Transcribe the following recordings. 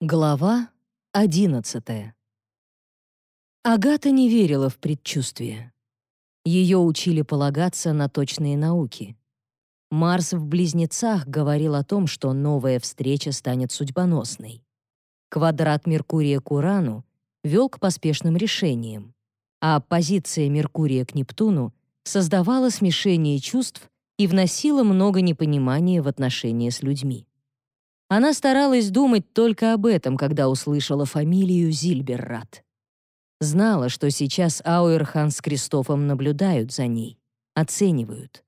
Глава одиннадцатая. Агата не верила в предчувствие. Ее учили полагаться на точные науки. Марс в Близнецах говорил о том, что новая встреча станет судьбоносной. Квадрат Меркурия к Урану вел к поспешным решениям, а позиция Меркурия к Нептуну создавала смешение чувств и вносила много непонимания в отношения с людьми. Она старалась думать только об этом, когда услышала фамилию Зильберрат. Знала, что сейчас Ауэрхан с Кристофом наблюдают за ней, оценивают.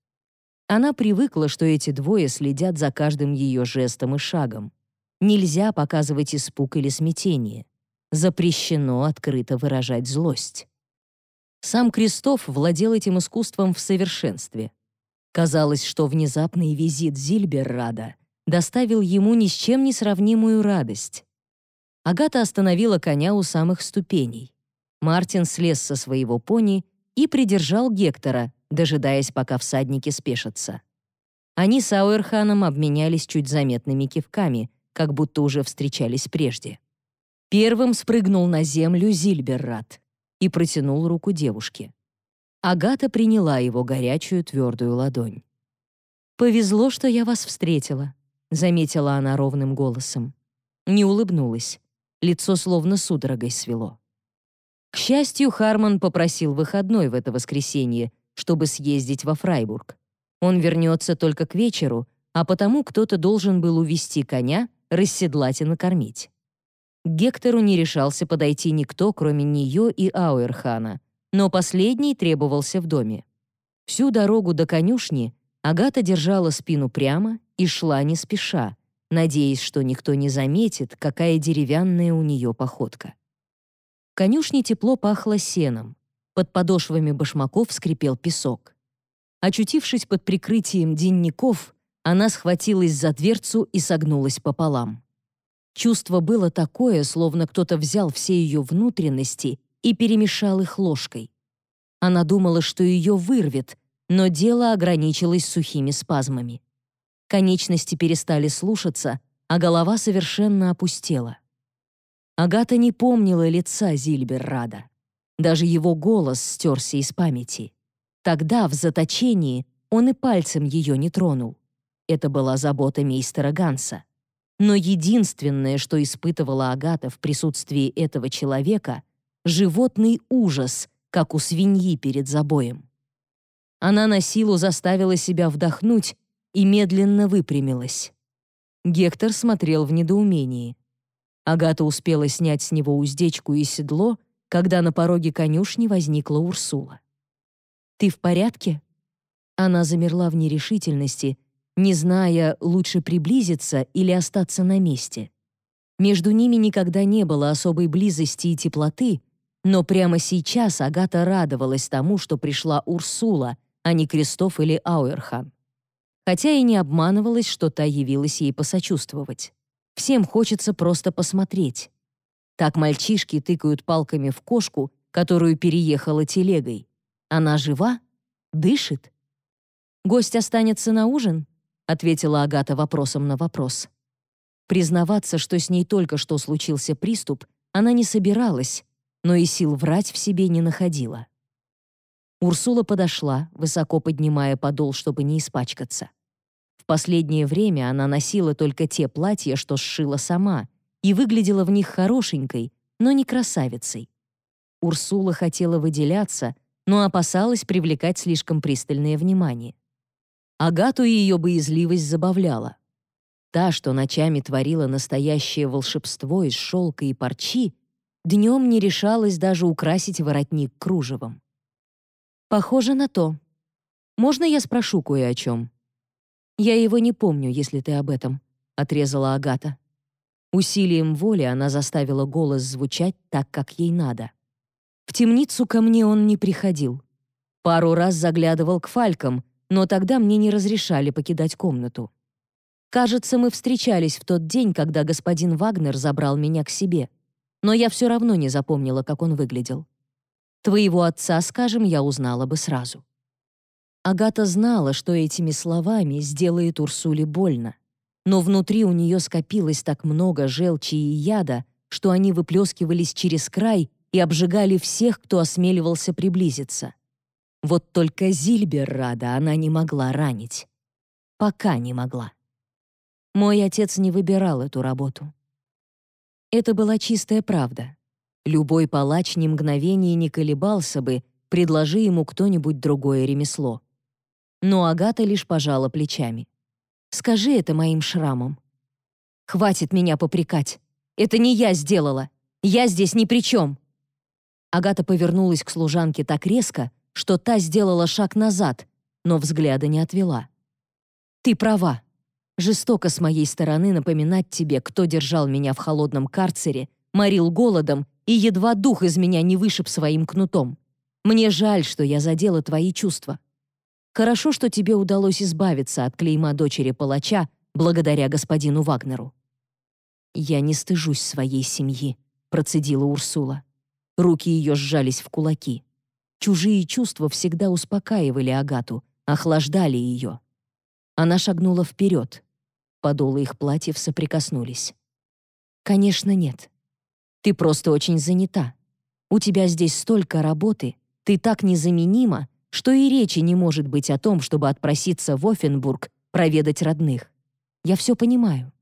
Она привыкла, что эти двое следят за каждым ее жестом и шагом. Нельзя показывать испуг или смятение. Запрещено открыто выражать злость. Сам Кристоф владел этим искусством в совершенстве. Казалось, что внезапный визит Зильберрада доставил ему ни с чем не сравнимую радость. Агата остановила коня у самых ступеней. Мартин слез со своего пони и придержал Гектора, дожидаясь, пока всадники спешатся. Они с Ауэрханом обменялись чуть заметными кивками, как будто уже встречались прежде. Первым спрыгнул на землю Зильберрат и протянул руку девушке. Агата приняла его горячую твердую ладонь. «Повезло, что я вас встретила», — заметила она ровным голосом. Не улыбнулась. Лицо словно судорогой свело. К счастью, Харман попросил выходной в это воскресенье, чтобы съездить во Фрайбург. Он вернется только к вечеру, а потому кто-то должен был увести коня, расседлать и накормить. К Гектору не решался подойти никто, кроме нее и Ауэрхана, но последний требовался в доме. Всю дорогу до конюшни Агата держала спину прямо и шла не спеша, надеясь, что никто не заметит, какая деревянная у нее походка. В конюшне тепло пахло сеном. Под подошвами башмаков скрипел песок. Очутившись под прикрытием денников, она схватилась за дверцу и согнулась пополам. Чувство было такое, словно кто-то взял все ее внутренности и перемешал их ложкой. Она думала, что ее вырвет, но дело ограничилось сухими спазмами. Конечности перестали слушаться, а голова совершенно опустела. Агата не помнила лица Зильберрада. Даже его голос стерся из памяти. Тогда, в заточении, он и пальцем ее не тронул. Это была забота мейстера Ганса. Но единственное, что испытывала Агата в присутствии этого человека — животный ужас, как у свиньи перед забоем. Она на силу заставила себя вдохнуть и медленно выпрямилась. Гектор смотрел в недоумении. Агата успела снять с него уздечку и седло, когда на пороге конюшни возникла Урсула. «Ты в порядке?» Она замерла в нерешительности, не зная, лучше приблизиться или остаться на месте. Между ними никогда не было особой близости и теплоты, но прямо сейчас Агата радовалась тому, что пришла Урсула, а не Кристоф или Ауэрхан. Хотя и не обманывалась, что та явилась ей посочувствовать. Всем хочется просто посмотреть. Так мальчишки тыкают палками в кошку, которую переехала телегой. Она жива? Дышит? «Гость останется на ужин?» — ответила Агата вопросом на вопрос. Признаваться, что с ней только что случился приступ, она не собиралась, но и сил врать в себе не находила. Урсула подошла, высоко поднимая подол, чтобы не испачкаться. В последнее время она носила только те платья, что сшила сама, и выглядела в них хорошенькой, но не красавицей. Урсула хотела выделяться, но опасалась привлекать слишком пристальное внимание. Агату и ее боязливость забавляла. Та, что ночами творила настоящее волшебство из шелка и парчи, днем не решалась даже украсить воротник кружевом. «Похоже на то. Можно я спрошу кое о чем?» «Я его не помню, если ты об этом», — отрезала Агата. Усилием воли она заставила голос звучать так, как ей надо. В темницу ко мне он не приходил. Пару раз заглядывал к фалькам, но тогда мне не разрешали покидать комнату. Кажется, мы встречались в тот день, когда господин Вагнер забрал меня к себе, но я все равно не запомнила, как он выглядел. Твоего отца, скажем, я узнала бы сразу». Агата знала, что этими словами сделает Урсуле больно. но внутри у нее скопилось так много желчи и яда, что они выплескивались через край и обжигали всех, кто осмеливался приблизиться. Вот только Зильберрада она не могла ранить. Пока не могла. Мой отец не выбирал эту работу. Это была чистая правда. Любой палач ни мгновения не колебался бы, предложи ему кто-нибудь другое ремесло. Но Агата лишь пожала плечами. «Скажи это моим шрамам». «Хватит меня попрекать. Это не я сделала. Я здесь ни при чем». Агата повернулась к служанке так резко, что та сделала шаг назад, но взгляда не отвела. «Ты права. Жестоко с моей стороны напоминать тебе, кто держал меня в холодном карцере, морил голодом и едва дух из меня не вышиб своим кнутом. Мне жаль, что я задела твои чувства. Хорошо, что тебе удалось избавиться от клейма дочери палача благодаря господину Вагнеру». «Я не стыжусь своей семьи», — процедила Урсула. Руки ее сжались в кулаки. Чужие чувства всегда успокаивали Агату, охлаждали ее. Она шагнула вперед. Подолы их платьев соприкоснулись. «Конечно, нет. Ты просто очень занята. У тебя здесь столько работы, ты так незаменима, что и речи не может быть о том, чтобы отпроситься в Оффенбург проведать родных. Я все понимаю».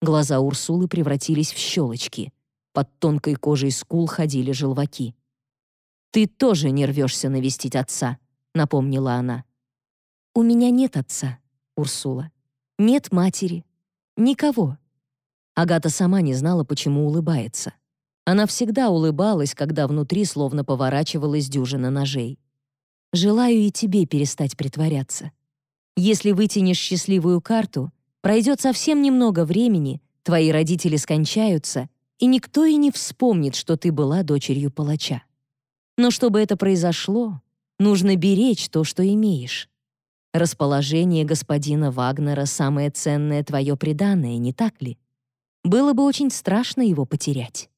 Глаза Урсулы превратились в щелочки. Под тонкой кожей скул ходили желваки. «Ты тоже не рвешься навестить отца», — напомнила она. «У меня нет отца, Урсула. Нет матери. Никого». Агата сама не знала, почему улыбается. Она всегда улыбалась, когда внутри словно поворачивалась дюжина ножей. «Желаю и тебе перестать притворяться. Если вытянешь счастливую карту, пройдет совсем немного времени, твои родители скончаются, и никто и не вспомнит, что ты была дочерью палача. Но чтобы это произошло, нужно беречь то, что имеешь. Расположение господина Вагнера — самое ценное твое преданное, не так ли? Было бы очень страшно его потерять.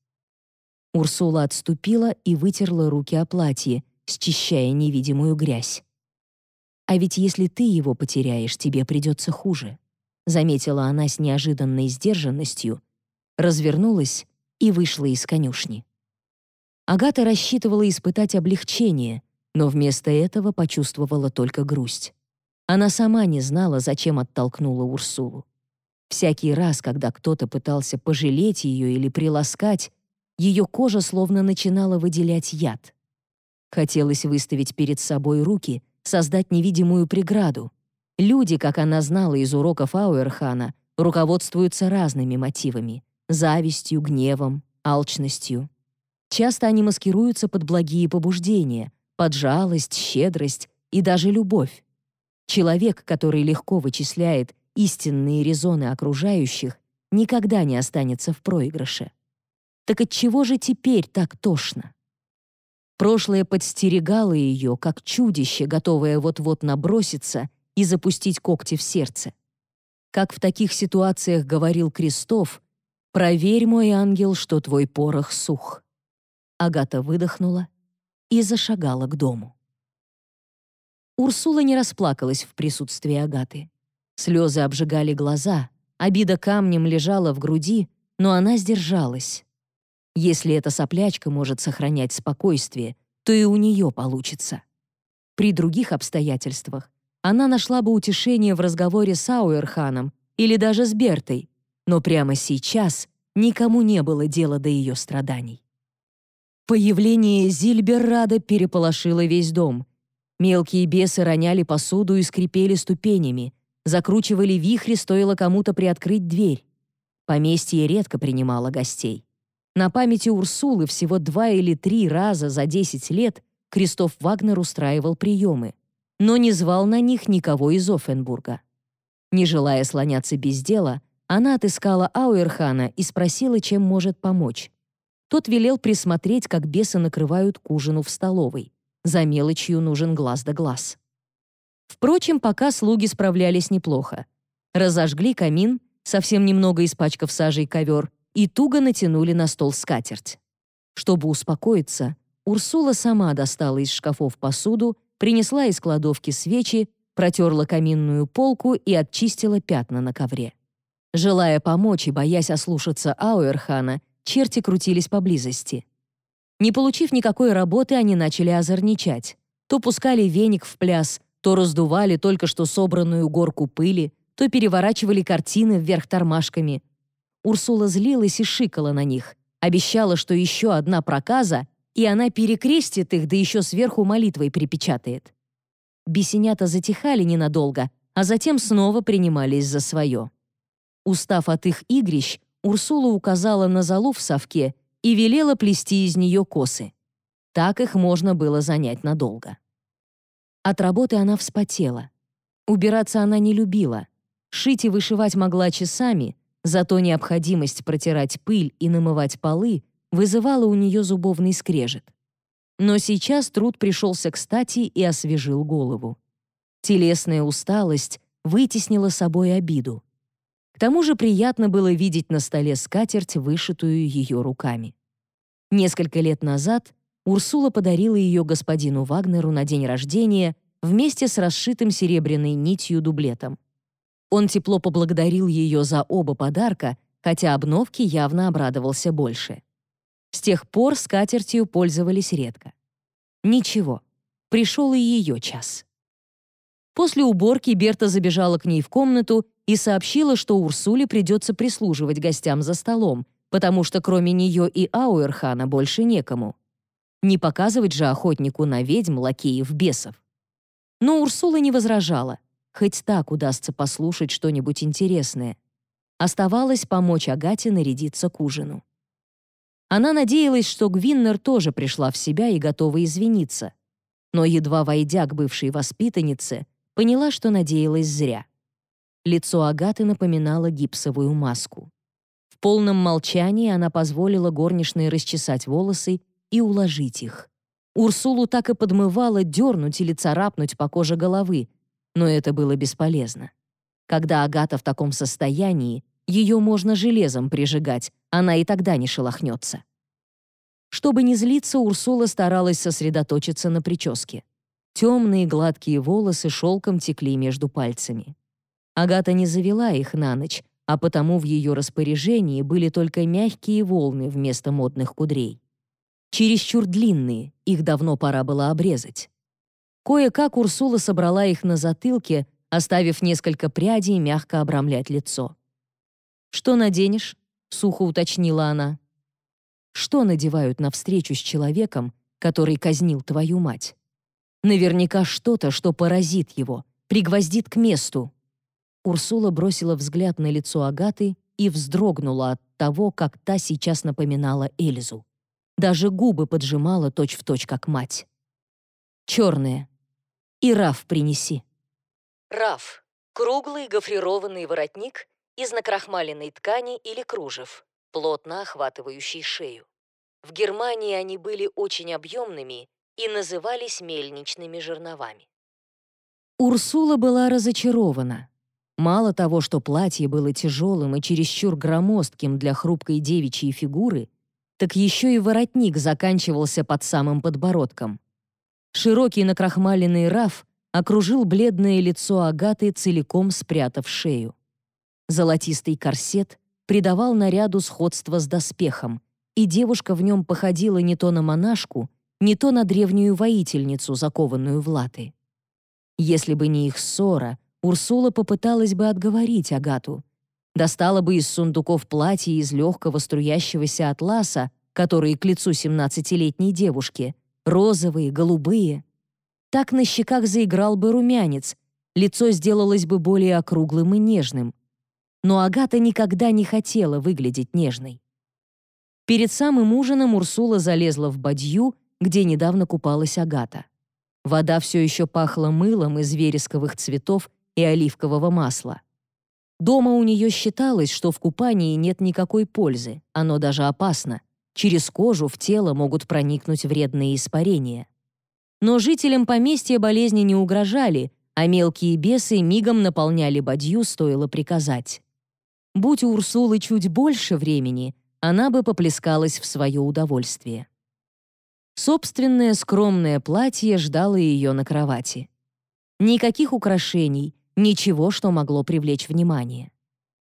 Урсула отступила и вытерла руки о платье, счищая невидимую грязь. «А ведь если ты его потеряешь, тебе придется хуже», заметила она с неожиданной сдержанностью, развернулась и вышла из конюшни. Агата рассчитывала испытать облегчение, но вместо этого почувствовала только грусть. Она сама не знала, зачем оттолкнула Урсулу. Всякий раз, когда кто-то пытался пожалеть ее или приласкать, ее кожа словно начинала выделять яд. Хотелось выставить перед собой руки, создать невидимую преграду. Люди, как она знала из уроков Ауэрхана, руководствуются разными мотивами — завистью, гневом, алчностью. Часто они маскируются под благие побуждения, под жалость, щедрость и даже любовь. Человек, который легко вычисляет истинные резоны окружающих, никогда не останется в проигрыше. Так от чего же теперь так тошно? Прошлое подстерегало ее, как чудище, готовое вот-вот наброситься и запустить когти в сердце. Как в таких ситуациях говорил Крестов, «Проверь, мой ангел, что твой порох сух». Агата выдохнула и зашагала к дому. Урсула не расплакалась в присутствии Агаты. Слезы обжигали глаза, обида камнем лежала в груди, но она сдержалась. Если эта соплячка может сохранять спокойствие, то и у нее получится. При других обстоятельствах она нашла бы утешение в разговоре с Ауэрханом или даже с Бертой, но прямо сейчас никому не было дела до ее страданий. Появление Зильберрада переполошило весь дом. Мелкие бесы роняли посуду и скрипели ступенями, закручивали вихри, стоило кому-то приоткрыть дверь. Поместье редко принимало гостей. На памяти Урсулы всего два или три раза за десять лет Кристоф Вагнер устраивал приемы, но не звал на них никого из Оффенбурга. Не желая слоняться без дела, она отыскала Ауэрхана и спросила, чем может помочь. Тот велел присмотреть, как бесы накрывают к ужину в столовой. За мелочью нужен глаз да глаз. Впрочем, пока слуги справлялись неплохо. Разожгли камин, совсем немного испачкав сажей ковер, и туго натянули на стол скатерть. Чтобы успокоиться, Урсула сама достала из шкафов посуду, принесла из кладовки свечи, протерла каминную полку и отчистила пятна на ковре. Желая помочь и боясь ослушаться Ауэрхана, черти крутились поблизости. Не получив никакой работы, они начали озорничать. То пускали веник в пляс, то раздували только что собранную горку пыли, то переворачивали картины вверх тормашками. Урсула злилась и шикала на них, обещала, что еще одна проказа, и она перекрестит их, да еще сверху молитвой припечатает. Бесенята затихали ненадолго, а затем снова принимались за свое. Устав от их игрищ, Урсула указала на залу в совке и велела плести из нее косы. Так их можно было занять надолго. От работы она вспотела. Убираться она не любила. Шить и вышивать могла часами, зато необходимость протирать пыль и намывать полы вызывала у нее зубовный скрежет. Но сейчас труд пришелся кстати и освежил голову. Телесная усталость вытеснила собой обиду. К тому же приятно было видеть на столе скатерть, вышитую ее руками. Несколько лет назад Урсула подарила ее господину Вагнеру на день рождения вместе с расшитым серебряной нитью дублетом. Он тепло поблагодарил ее за оба подарка, хотя обновки явно обрадовался больше. С тех пор скатертью пользовались редко. Ничего, пришел и ее час. После уборки Берта забежала к ней в комнату и сообщила, что Урсуле придется прислуживать гостям за столом, потому что кроме нее и Ауэрхана больше некому. Не показывать же охотнику на ведьм, лакеев, бесов. Но Урсула не возражала, хоть так удастся послушать что-нибудь интересное. Оставалось помочь Агате нарядиться к ужину. Она надеялась, что Гвиннер тоже пришла в себя и готова извиниться. Но, едва войдя к бывшей воспитаннице, поняла, что надеялась зря. Лицо Агаты напоминало гипсовую маску. В полном молчании она позволила горничной расчесать волосы и уложить их. Урсулу так и подмывало дернуть или царапнуть по коже головы, но это было бесполезно. Когда Агата в таком состоянии, ее можно железом прижигать, она и тогда не шелохнется. Чтобы не злиться, Урсула старалась сосредоточиться на прическе. Темные гладкие волосы шелком текли между пальцами. Агата не завела их на ночь, а потому в ее распоряжении были только мягкие волны вместо модных кудрей. Чересчур длинные, их давно пора было обрезать. Кое-как Урсула собрала их на затылке, оставив несколько прядей мягко обрамлять лицо. «Что наденешь?» — сухо уточнила она. «Что надевают на встречу с человеком, который казнил твою мать? Наверняка что-то, что поразит его, пригвоздит к месту, Урсула бросила взгляд на лицо Агаты и вздрогнула от того, как та сейчас напоминала Эльзу. Даже губы поджимала точь-в-точь, точь, как мать. «Черные. И раф принеси». Раф — круглый гофрированный воротник из накрахмаленной ткани или кружев, плотно охватывающий шею. В Германии они были очень объемными и назывались мельничными жерновами. Урсула была разочарована. Мало того, что платье было тяжелым и чересчур громоздким для хрупкой девичьей фигуры, так еще и воротник заканчивался под самым подбородком. Широкий накрахмаленный раф окружил бледное лицо Агаты, целиком спрятав шею. Золотистый корсет придавал наряду сходство с доспехом, и девушка в нем походила не то на монашку, не то на древнюю воительницу, закованную в латы. Если бы не их ссора — Урсула попыталась бы отговорить Агату. Достала бы из сундуков платье из легкого струящегося атласа, которые к лицу 17-летней девушки, розовые, голубые. Так на щеках заиграл бы румянец, лицо сделалось бы более округлым и нежным. Но Агата никогда не хотела выглядеть нежной. Перед самым ужином Урсула залезла в бадью, где недавно купалась Агата. Вода все еще пахла мылом из вересковых цветов и оливкового масла. Дома у нее считалось, что в купании нет никакой пользы, оно даже опасно. Через кожу в тело могут проникнуть вредные испарения. Но жителям поместья болезни не угрожали, а мелкие бесы мигом наполняли бадью, стоило приказать. Будь у Урсулы чуть больше времени, она бы поплескалась в свое удовольствие. Собственное скромное платье ждало ее на кровати. Никаких украшений, Ничего, что могло привлечь внимание.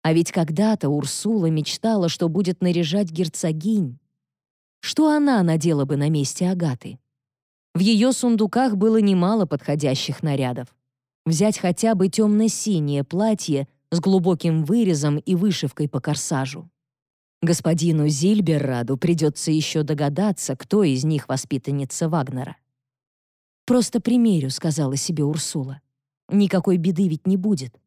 А ведь когда-то Урсула мечтала, что будет наряжать герцогинь. Что она надела бы на месте Агаты? В ее сундуках было немало подходящих нарядов. Взять хотя бы темно-синее платье с глубоким вырезом и вышивкой по корсажу. Господину Зильберраду придется еще догадаться, кто из них воспитанница Вагнера. «Просто примерю», — сказала себе Урсула. «Никакой беды ведь не будет».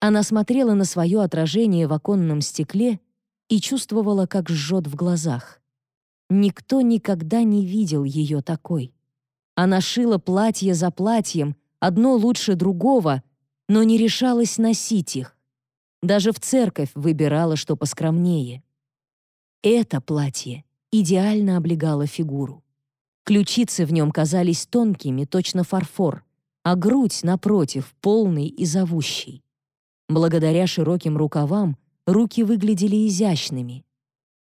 Она смотрела на свое отражение в оконном стекле и чувствовала, как жжет в глазах. Никто никогда не видел ее такой. Она шила платье за платьем, одно лучше другого, но не решалась носить их. Даже в церковь выбирала, что поскромнее. Это платье идеально облегало фигуру. Ключицы в нем казались тонкими, точно фарфор, а грудь, напротив, полной и зовущей. Благодаря широким рукавам руки выглядели изящными.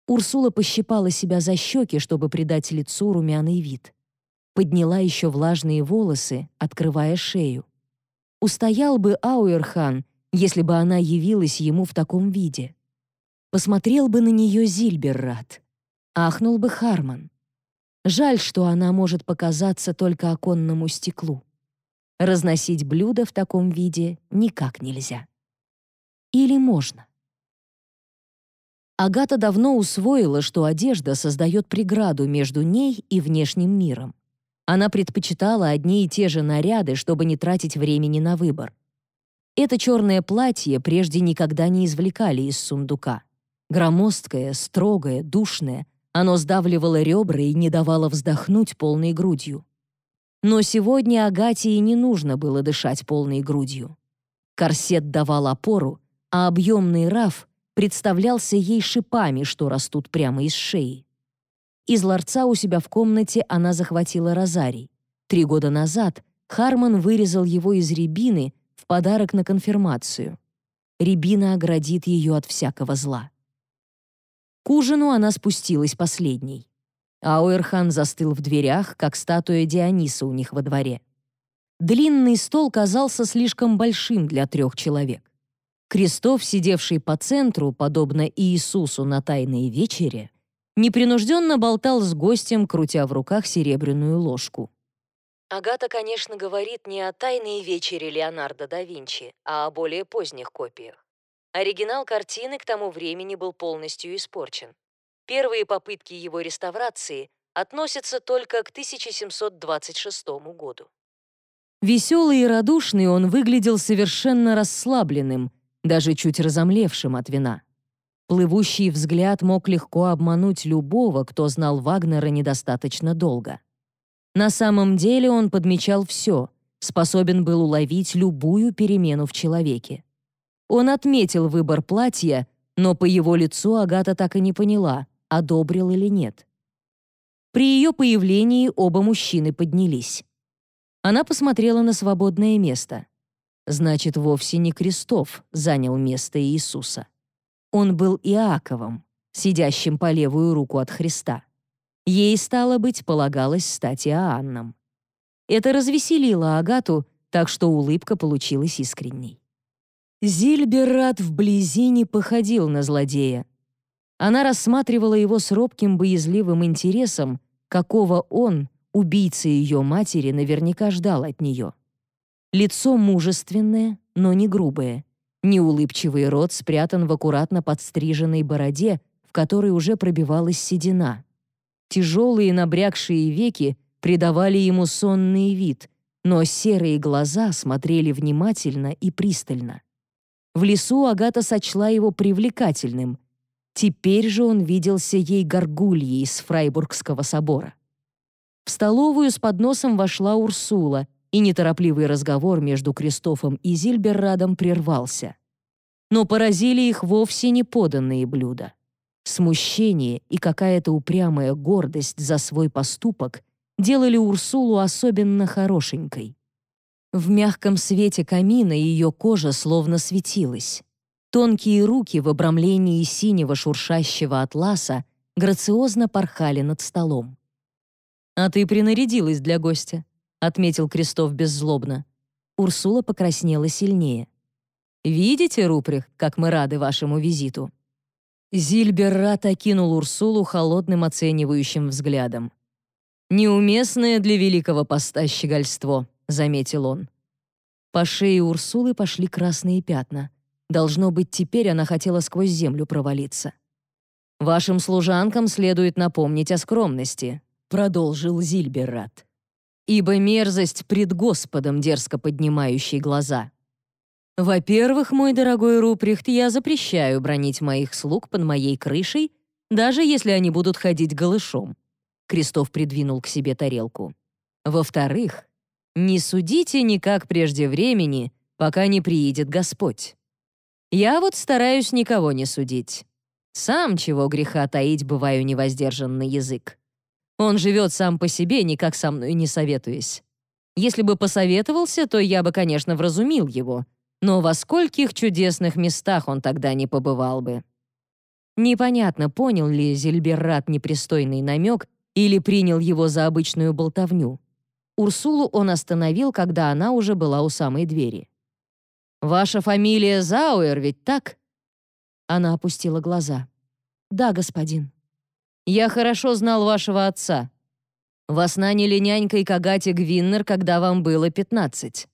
Урсула пощипала себя за щеки, чтобы придать лицу румяный вид. Подняла еще влажные волосы, открывая шею. Устоял бы Ауэрхан, если бы она явилась ему в таком виде. Посмотрел бы на нее Зильберрат. Ахнул бы Харман. Жаль, что она может показаться только оконному стеклу. Разносить блюда в таком виде никак нельзя. Или можно? Агата давно усвоила, что одежда создает преграду между ней и внешним миром. Она предпочитала одни и те же наряды, чтобы не тратить времени на выбор. Это черное платье прежде никогда не извлекали из сундука. Громоздкое, строгое, душное, оно сдавливало ребра и не давало вздохнуть полной грудью. Но сегодня Агате и не нужно было дышать полной грудью. Корсет давал опору, а объемный раф представлялся ей шипами, что растут прямо из шеи. Из ларца у себя в комнате она захватила розарий. Три года назад Харман вырезал его из рябины в подарок на конфирмацию. Рябина оградит ее от всякого зла. К ужину она спустилась последней. Ауэрхан застыл в дверях, как статуя Диониса у них во дворе. Длинный стол казался слишком большим для трех человек. Крестов, сидевший по центру, подобно Иисусу на Тайной вечере, непринужденно болтал с гостем, крутя в руках серебряную ложку. Агата, конечно, говорит не о «Тайной вечере» Леонардо да Винчи, а о более поздних копиях. Оригинал картины к тому времени был полностью испорчен. Первые попытки его реставрации относятся только к 1726 году. Веселый и радушный он выглядел совершенно расслабленным, даже чуть разомлевшим от вина. Плывущий взгляд мог легко обмануть любого, кто знал Вагнера недостаточно долго. На самом деле он подмечал все, способен был уловить любую перемену в человеке. Он отметил выбор платья, но по его лицу Агата так и не поняла, одобрил или нет. При ее появлении оба мужчины поднялись. Она посмотрела на свободное место. Значит, вовсе не Крестов занял место Иисуса. Он был Иаковом, сидящим по левую руку от Христа. Ей, стало быть, полагалось стать Иоанном. Это развеселило Агату, так что улыбка получилась искренней. Зильберрат вблизи не походил на злодея. Она рассматривала его с робким боязливым интересом, какого он, убийца ее матери, наверняка ждал от нее. Лицо мужественное, но не грубое. Неулыбчивый рот спрятан в аккуратно подстриженной бороде, в которой уже пробивалась седина. Тяжелые набрякшие веки придавали ему сонный вид, но серые глаза смотрели внимательно и пристально. В лесу Агата сочла его привлекательным. Теперь же он виделся ей горгульей из Фрайбургского собора. В столовую с подносом вошла Урсула, и неторопливый разговор между Кристофом и Зильберрадом прервался. Но поразили их вовсе не поданные блюда. Смущение и какая-то упрямая гордость за свой поступок делали Урсулу особенно хорошенькой. В мягком свете камина ее кожа словно светилась. Тонкие руки в обрамлении синего шуршащего атласа грациозно порхали над столом. «А ты принарядилась для гостя», — отметил Крестов беззлобно. Урсула покраснела сильнее. Видите, Руприх, как мы рады вашему визиту?» Зильберрат окинул Урсулу холодным оценивающим взглядом. «Неуместное для великого поста щегольство», — заметил он. По шее Урсулы пошли красные пятна. Должно быть, теперь она хотела сквозь землю провалиться. «Вашим служанкам следует напомнить о скромности», — продолжил Зильберрат. «Ибо мерзость пред Господом, дерзко поднимающей глаза». «Во-первых, мой дорогой Руприхт, я запрещаю бронить моих слуг под моей крышей, даже если они будут ходить голышом». Крестов придвинул к себе тарелку. «Во-вторых, не судите никак прежде времени, пока не приедет Господь. Я вот стараюсь никого не судить. Сам, чего греха таить, бываю невоздержанный язык. Он живет сам по себе, никак со мной не советуясь. Если бы посоветовался, то я бы, конечно, вразумил его, но во скольких чудесных местах он тогда не побывал бы. Непонятно, понял ли Зельберрат непристойный намек или принял его за обычную болтовню. Урсулу он остановил, когда она уже была у самой двери. «Ваша фамилия Зауэр, ведь так?» Она опустила глаза. «Да, господин». «Я хорошо знал вашего отца. Вас наняли нянькой к Агате Гвиннер, когда вам было пятнадцать».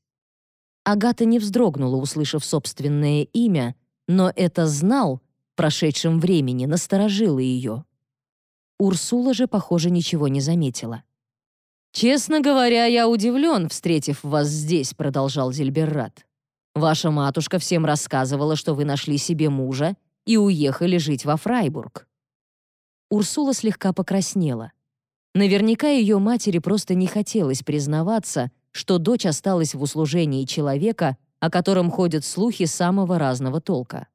Агата не вздрогнула, услышав собственное имя, но это «знал» в прошедшем времени насторожило ее. Урсула же, похоже, ничего не заметила. «Честно говоря, я удивлен, встретив вас здесь», — продолжал Зельберрат. «Ваша матушка всем рассказывала, что вы нашли себе мужа и уехали жить во Фрайбург». Урсула слегка покраснела. Наверняка ее матери просто не хотелось признаваться, что дочь осталась в услужении человека, о котором ходят слухи самого разного толка.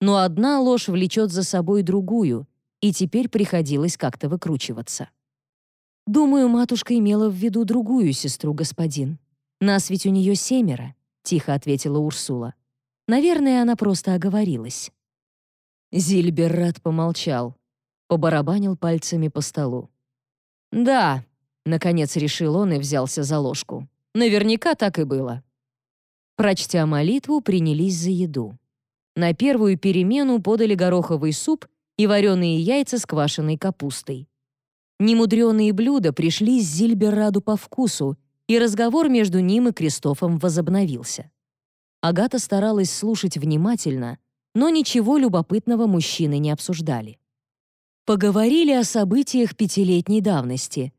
Но одна ложь влечет за собой другую, и теперь приходилось как-то выкручиваться. «Думаю, матушка имела в виду другую сестру, господин. Нас ведь у нее семеро», — тихо ответила Урсула. «Наверное, она просто оговорилась». Зильберрат помолчал, побарабанил пальцами по столу. «Да», — наконец решил он и взялся за ложку. «Наверняка так и было». Прочтя молитву, принялись за еду. На первую перемену подали гороховый суп и вареные яйца с квашеной капустой. Немудреные блюда пришли Зильберраду по вкусу, и разговор между ним и Кристофом возобновился. Агата старалась слушать внимательно, но ничего любопытного мужчины не обсуждали. Поговорили о событиях пятилетней давности.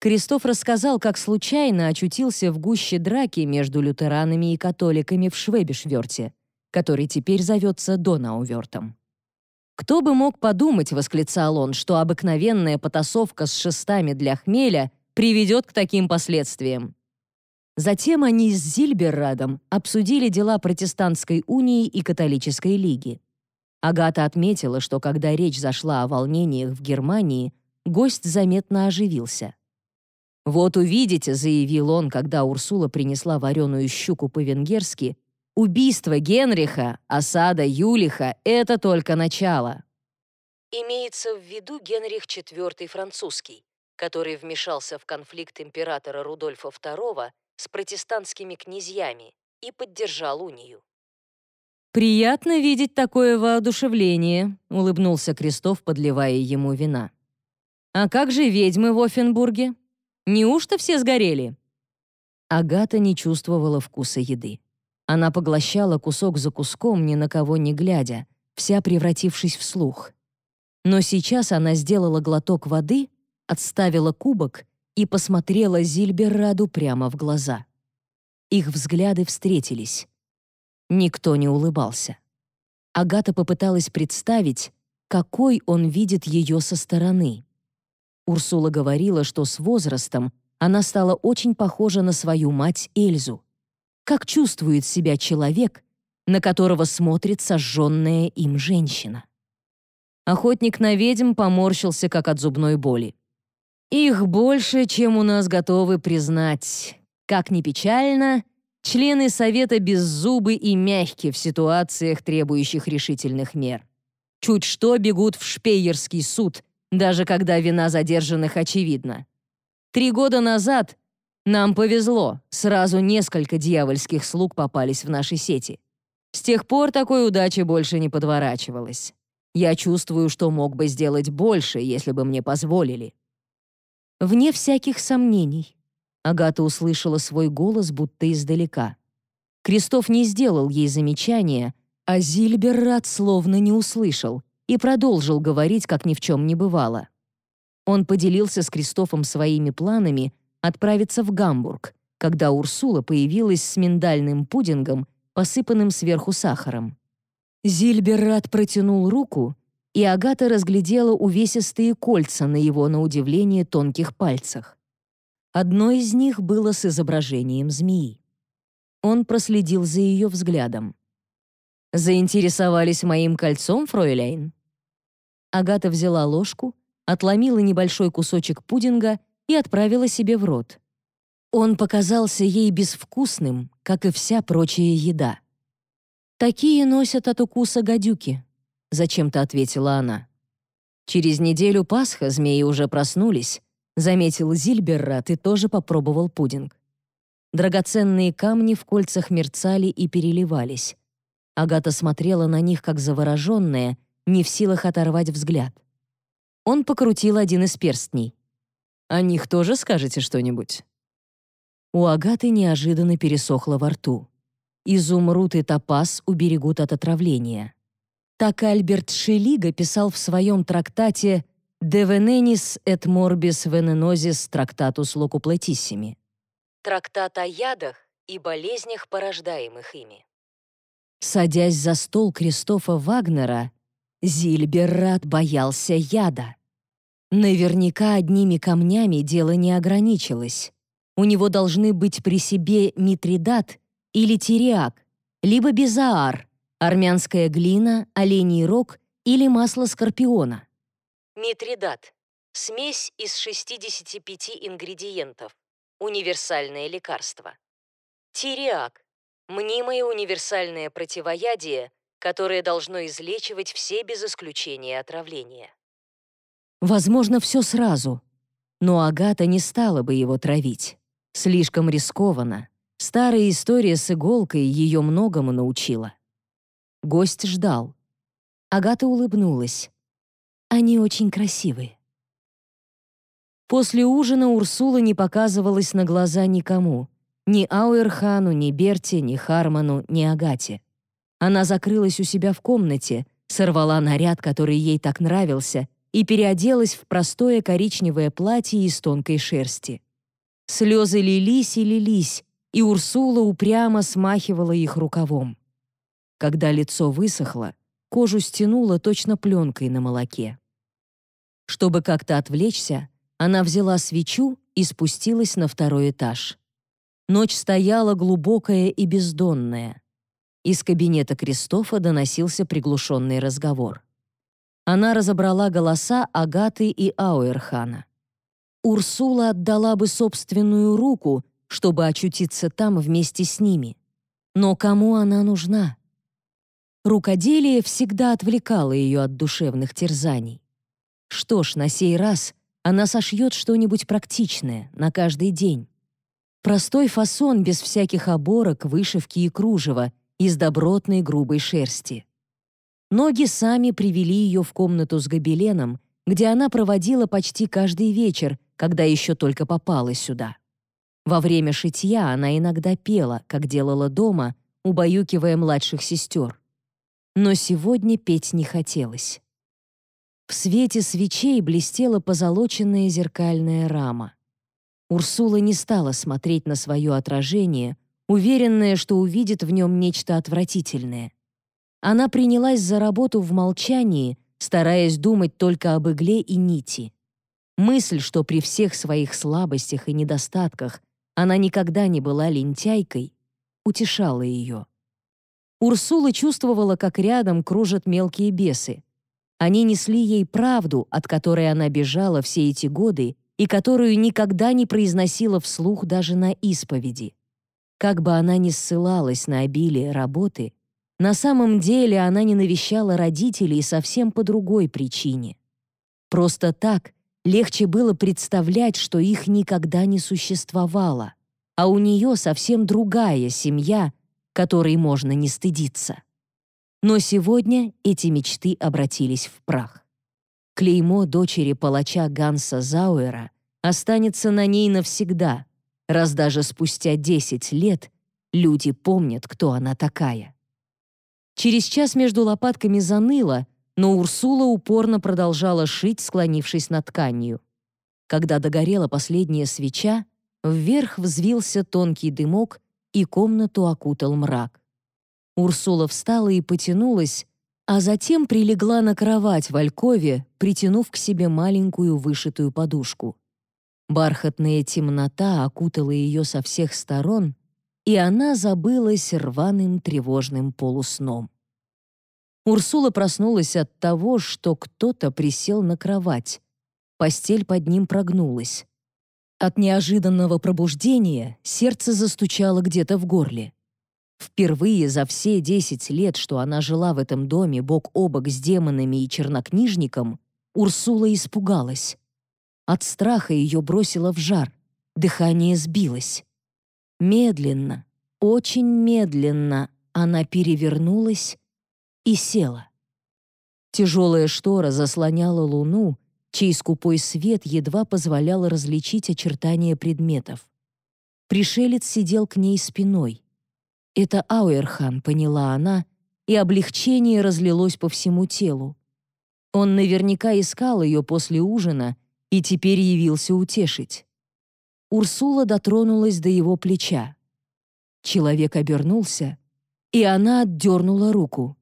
Кристоф рассказал, как случайно очутился в гуще драки между лютеранами и католиками в Швебишверте, который теперь зовется Донаувертом. «Кто бы мог подумать», — восклицал он, «что обыкновенная потасовка с шестами для хмеля приведет к таким последствиям». Затем они с Зильберрадом обсудили дела протестантской унии и католической лиги. Агата отметила, что когда речь зашла о волнениях в Германии, гость заметно оживился. «Вот увидите», — заявил он, когда Урсула принесла вареную щуку по-венгерски, «убийство Генриха, осада Юлиха — это только начало». Имеется в виду Генрих IV французский, который вмешался в конфликт императора Рудольфа II с протестантскими князьями и поддержал унию. «Приятно видеть такое воодушевление», — улыбнулся Крестов, подливая ему вина. «А как же ведьмы в Оффенбурге? Неужто все сгорели?» Агата не чувствовала вкуса еды. Она поглощала кусок за куском, ни на кого не глядя, вся превратившись в слух. Но сейчас она сделала глоток воды, отставила кубок и посмотрела Зильберраду прямо в глаза. Их взгляды встретились. Никто не улыбался. Агата попыталась представить, какой он видит ее со стороны. Урсула говорила, что с возрастом она стала очень похожа на свою мать Эльзу. Как чувствует себя человек, на которого смотрит сожженная им женщина? Охотник на ведьм поморщился, как от зубной боли. Их больше, чем у нас готовы признать. Как ни печально, члены Совета беззубы и мягкие в ситуациях, требующих решительных мер. Чуть что бегут в Шпейерский суд, даже когда вина задержанных очевидна. Три года назад нам повезло, сразу несколько дьявольских слуг попались в наши сети. С тех пор такой удачи больше не подворачивалось. Я чувствую, что мог бы сделать больше, если бы мне позволили». Вне всяких сомнений. Агата услышала свой голос будто издалека. Крестов не сделал ей замечания, а Зильберрат словно не услышал и продолжил говорить, как ни в чем не бывало. Он поделился с Кристофом своими планами отправиться в Гамбург, когда Урсула появилась с миндальным пудингом, посыпанным сверху сахаром. Зильберрат протянул руку, и Агата разглядела увесистые кольца на его, на удивление, тонких пальцах. Одно из них было с изображением змеи. Он проследил за ее взглядом. «Заинтересовались моим кольцом, фройляйн?» Агата взяла ложку, отломила небольшой кусочек пудинга и отправила себе в рот. Он показался ей безвкусным, как и вся прочая еда. «Такие носят от укуса гадюки», — зачем-то ответила она. Через неделю Пасха змеи уже проснулись, заметил Зильберрат и тоже попробовал пудинг. Драгоценные камни в кольцах мерцали и переливались. Агата смотрела на них как завороженная, не в силах оторвать взгляд. Он покрутил один из перстней. «О них тоже скажете что-нибудь?» У Агаты неожиданно пересохло во рту. Изумруд и топаз уберегут от отравления. Так Альберт Шелига писал в своем трактате «De venenis et morbis venenosis tractatus locuplotissimi» трактат о ядах и болезнях, порождаемых ими. Садясь за стол Кристофа Вагнера, Зильберрат боялся яда. Наверняка одними камнями дело не ограничилось. У него должны быть при себе митридат или тириак, либо безаар, армянская глина, оленей рог или масло скорпиона. Митридат — смесь из 65 ингредиентов. Универсальное лекарство. Тириак — мнимое универсальное противоядие, которое должно излечивать все без исключения отравления. Возможно, все сразу, но Агата не стала бы его травить. Слишком рискованно. Старая история с иголкой ее многому научила. Гость ждал. Агата улыбнулась. Они очень красивые. После ужина Урсула не показывалась на глаза никому. Ни Ауэрхану, ни Берти, ни Харману, ни Агате. Она закрылась у себя в комнате, сорвала наряд, который ей так нравился, и переоделась в простое коричневое платье из тонкой шерсти. Слезы лились и лились, и Урсула упрямо смахивала их рукавом. Когда лицо высохло, кожу стянуло точно пленкой на молоке. Чтобы как-то отвлечься, она взяла свечу и спустилась на второй этаж. Ночь стояла глубокая и бездонная. Из кабинета Кристофа доносился приглушенный разговор. Она разобрала голоса Агаты и Ауэрхана. Урсула отдала бы собственную руку, чтобы очутиться там вместе с ними. Но кому она нужна? Рукоделие всегда отвлекало ее от душевных терзаний. Что ж, на сей раз она сошьет что-нибудь практичное на каждый день. Простой фасон без всяких оборок, вышивки и кружева из добротной грубой шерсти. Ноги сами привели ее в комнату с гобеленом, где она проводила почти каждый вечер, когда еще только попала сюда. Во время шитья она иногда пела, как делала дома, убаюкивая младших сестер. Но сегодня петь не хотелось. В свете свечей блестела позолоченная зеркальная рама. Урсула не стала смотреть на свое отражение, уверенная, что увидит в нем нечто отвратительное. Она принялась за работу в молчании, стараясь думать только об игле и нити. Мысль, что при всех своих слабостях и недостатках она никогда не была лентяйкой, утешала ее. Урсула чувствовала, как рядом кружат мелкие бесы. Они несли ей правду, от которой она бежала все эти годы и которую никогда не произносила вслух даже на исповеди. Как бы она ни ссылалась на обилие работы, на самом деле она не навещала родителей совсем по другой причине. Просто так легче было представлять, что их никогда не существовало, а у нее совсем другая семья, которой можно не стыдиться. Но сегодня эти мечты обратились в прах. Клеймо дочери палача Ганса Зауэра останется на ней навсегда, раз даже спустя 10 лет люди помнят, кто она такая. Через час между лопатками заныло, но Урсула упорно продолжала шить, склонившись над тканью. Когда догорела последняя свеча, вверх взвился тонкий дымок, и комнату окутал мрак. Урсула встала и потянулась, а затем прилегла на кровать в алькове, притянув к себе маленькую вышитую подушку. Бархатная темнота окутала ее со всех сторон, и она забылась рваным тревожным полусном. Урсула проснулась от того, что кто-то присел на кровать. Постель под ним прогнулась. От неожиданного пробуждения сердце застучало где-то в горле. Впервые за все десять лет, что она жила в этом доме бок о бок с демонами и чернокнижником, Урсула испугалась. От страха ее бросило в жар, дыхание сбилось. Медленно, очень медленно она перевернулась и села. Тяжелая штора заслоняла луну, чей скупой свет едва позволял различить очертания предметов. Пришелец сидел к ней спиной. Это Ауэрхан, поняла она, и облегчение разлилось по всему телу. Он наверняка искал ее после ужина и теперь явился утешить. Урсула дотронулась до его плеча. Человек обернулся, и она отдернула руку.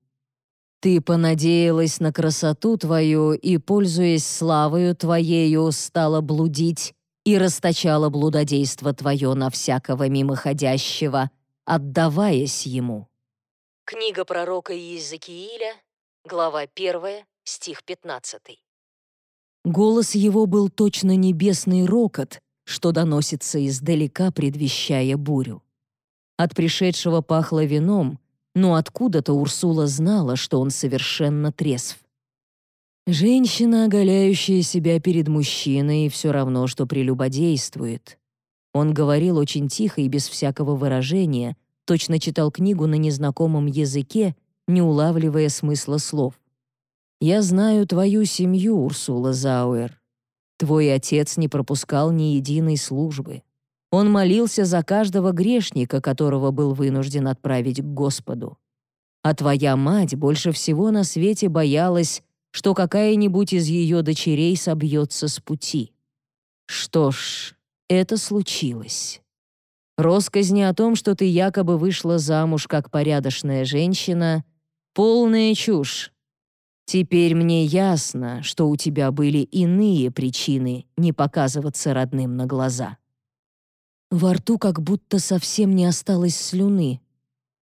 «Ты понадеялась на красоту твою и, пользуясь славою твоею, стала блудить и расточала блудодейство твое на всякого мимоходящего, отдаваясь ему». Книга пророка Иезекииля, глава 1, стих 15. Голос его был точно небесный рокот, что доносится издалека, предвещая бурю. От пришедшего пахло вином, но откуда-то Урсула знала, что он совершенно трезв. Женщина, оголяющая себя перед мужчиной, все равно, что прелюбодействует. Он говорил очень тихо и без всякого выражения, точно читал книгу на незнакомом языке, не улавливая смысла слов. «Я знаю твою семью, Урсула Зауэр. Твой отец не пропускал ни единой службы. Он молился за каждого грешника, которого был вынужден отправить к Господу. А твоя мать больше всего на свете боялась, что какая-нибудь из ее дочерей собьется с пути. Что ж, это случилось. Росказни о том, что ты якобы вышла замуж как порядочная женщина — полная чушь. Теперь мне ясно, что у тебя были иные причины не показываться родным на глаза. Во рту как будто совсем не осталось слюны.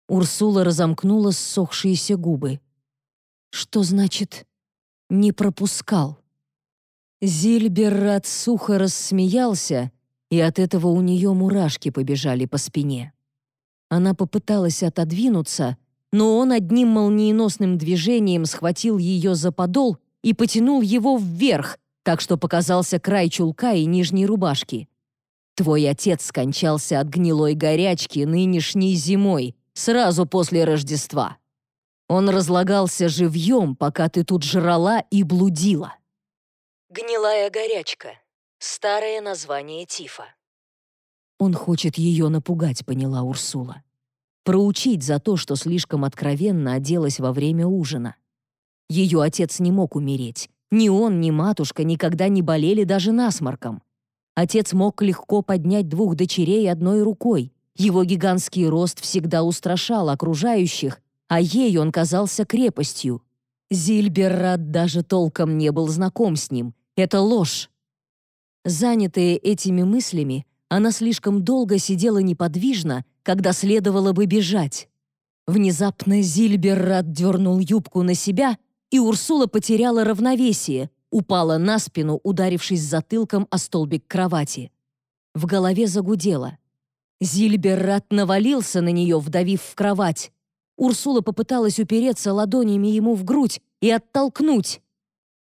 Урсула разомкнула ссохшиеся губы. Что значит «не пропускал»? Зильберрат сухо рассмеялся, и от этого у нее мурашки побежали по спине. Она попыталась отодвинуться, но он одним молниеносным движением схватил ее за подол и потянул его вверх, так что показался край чулка и нижней рубашки. Твой отец скончался от гнилой горячки нынешней зимой, сразу после Рождества. Он разлагался живьем, пока ты тут жрала и блудила. Гнилая горячка. Старое название тифа. Он хочет ее напугать, поняла Урсула. Проучить за то, что слишком откровенно оделась во время ужина. Ее отец не мог умереть. Ни он, ни матушка никогда не болели даже насморком. Отец мог легко поднять двух дочерей одной рукой. Его гигантский рост всегда устрашал окружающих, а ей он казался крепостью. Зильберрат даже толком не был знаком с ним. Это ложь. Занятая этими мыслями, она слишком долго сидела неподвижно, когда следовало бы бежать. Внезапно Зильберрат дернул юбку на себя, и Урсула потеряла равновесие, упала на спину, ударившись затылком о столбик кровати. В голове загудело. Зильберрат навалился на нее, вдавив в кровать. Урсула попыталась упереться ладонями ему в грудь и оттолкнуть.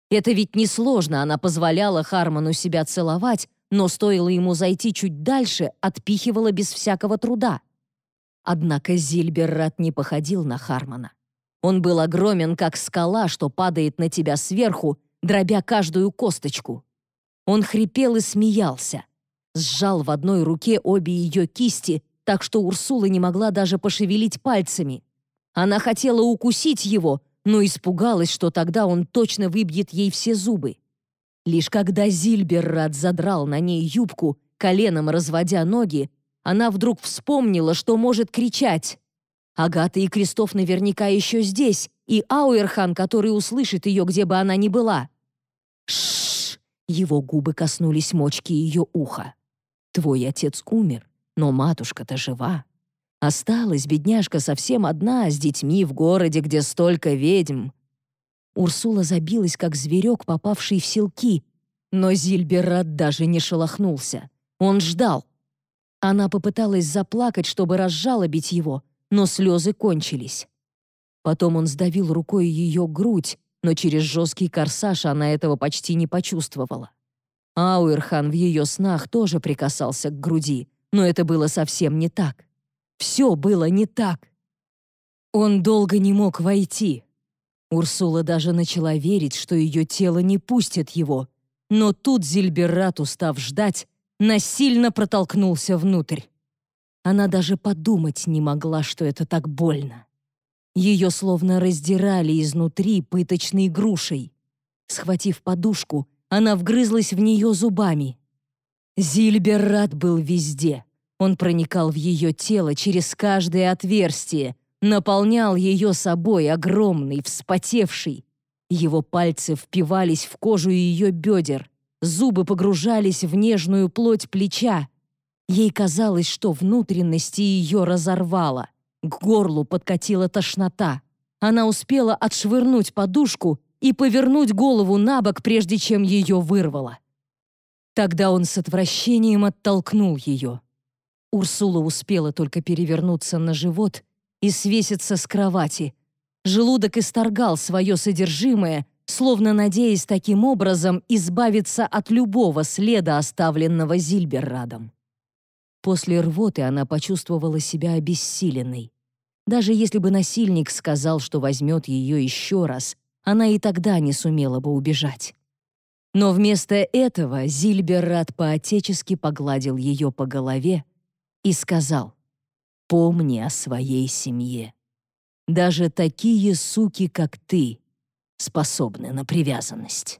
Это ведь несложно, она позволяла Хармону себя целовать, но стоило ему зайти чуть дальше, отпихивала без всякого труда. Однако Зильберрат не походил на Хармона. Он был огромен, как скала, что падает на тебя сверху, дробя каждую косточку. Он хрипел и смеялся. Сжал в одной руке обе ее кисти, так что Урсула не могла даже пошевелить пальцами. Она хотела укусить его, но испугалась, что тогда он точно выбьет ей все зубы. Лишь когда Зильберрат задрал на ней юбку, коленом разводя ноги, она вдруг вспомнила, что может кричать. Агата и Крестов наверняка еще здесь, и Ауэрхан, который услышит ее, где бы она ни была. Шш! Его губы коснулись мочки ее уха. Твой отец умер, но матушка-то жива. Осталась бедняжка совсем одна, с детьми в городе, где столько ведьм. Урсула забилась, как зверек, попавший в селки, но Зильберат даже не шелохнулся. Он ждал. Она попыталась заплакать, чтобы разжалобить его, но слезы кончились. Потом он сдавил рукой ее грудь, но через жесткий корсаж она этого почти не почувствовала. Ауэрхан в ее снах тоже прикасался к груди, но это было совсем не так. Все было не так. Он долго не мог войти. Урсула даже начала верить, что ее тело не пустит его, но тут Зильберат, устав ждать, насильно протолкнулся внутрь. Она даже подумать не могла, что это так больно. Ее словно раздирали изнутри пыточной грушей. Схватив подушку, она вгрызлась в нее зубами. Зильберрат был везде. Он проникал в ее тело через каждое отверстие, наполнял ее собой огромный, вспотевший. Его пальцы впивались в кожу ее бедер, зубы погружались в нежную плоть плеча. Ей казалось, что внутренности ее разорвало. К горлу подкатила тошнота. Она успела отшвырнуть подушку и повернуть голову на бок, прежде чем ее вырвало. Тогда он с отвращением оттолкнул ее. Урсула успела только перевернуться на живот и свеситься с кровати. Желудок исторгал свое содержимое, словно надеясь таким образом избавиться от любого следа, оставленного Зильберрадом. После рвоты она почувствовала себя обессиленной. Даже если бы насильник сказал, что возьмет ее еще раз, она и тогда не сумела бы убежать. Но вместо этого Зильберрат поотечески погладил ее по голове и сказал, «Помни о своей семье. Даже такие суки, как ты, способны на привязанность».